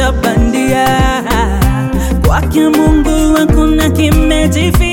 cha bandia, kwake Mungu hakuna kimejifia.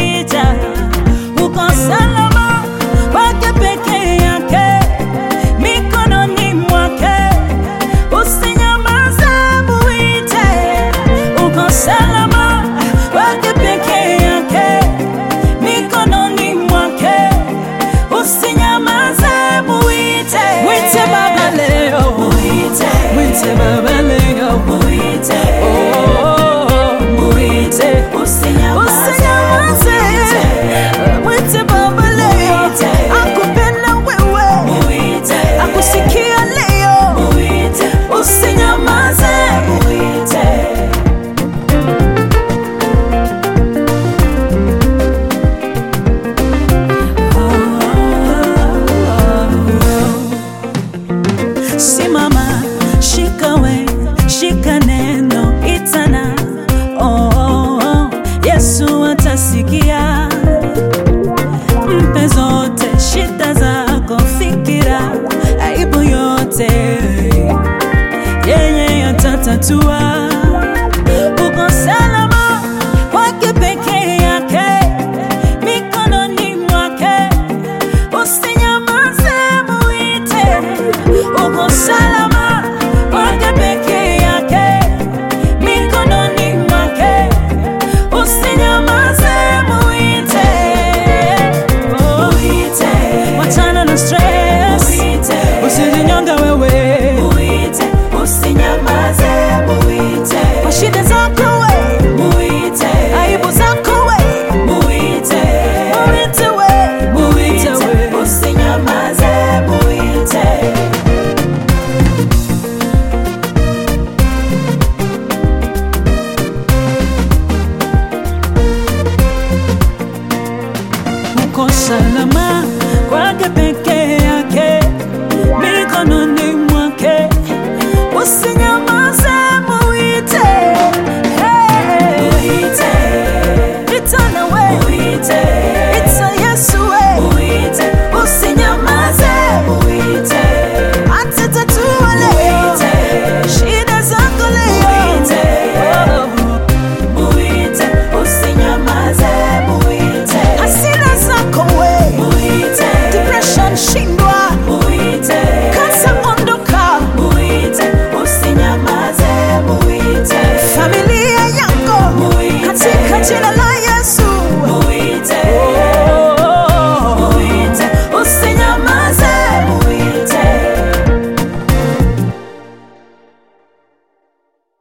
hatua